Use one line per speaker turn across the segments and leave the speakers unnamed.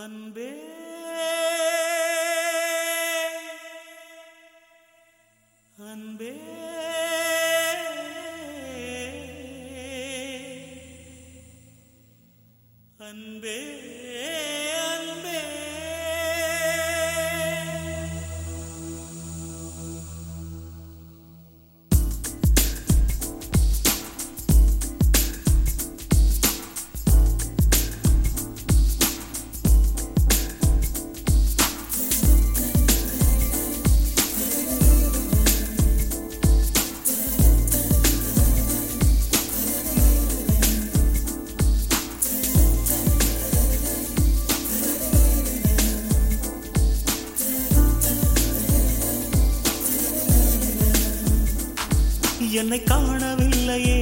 அன்பே அன்பே அன்பே என்னை காணவில்லையே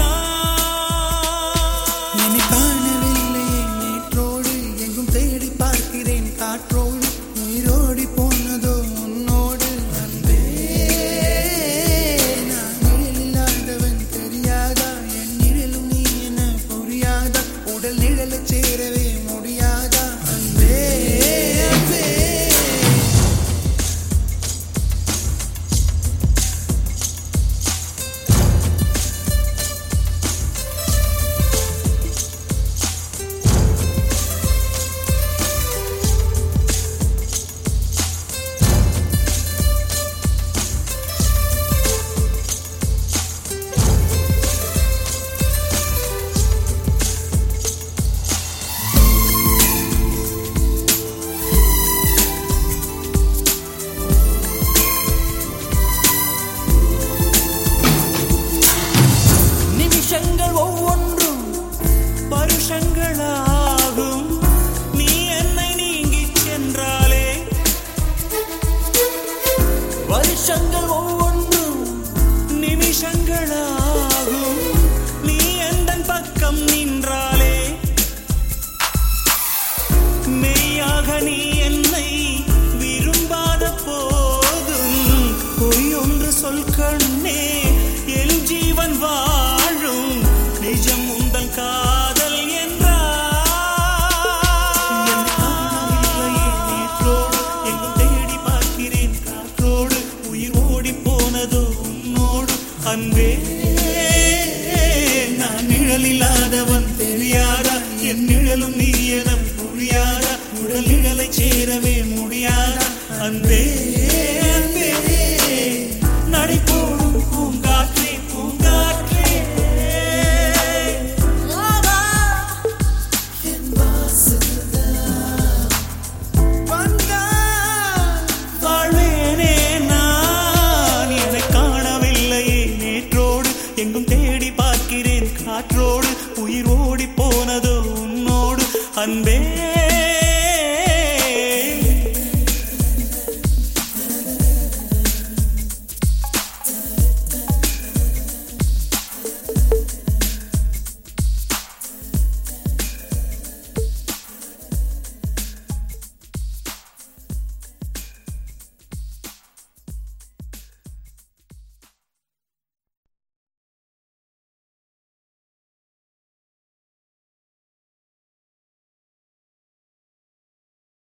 அன்பே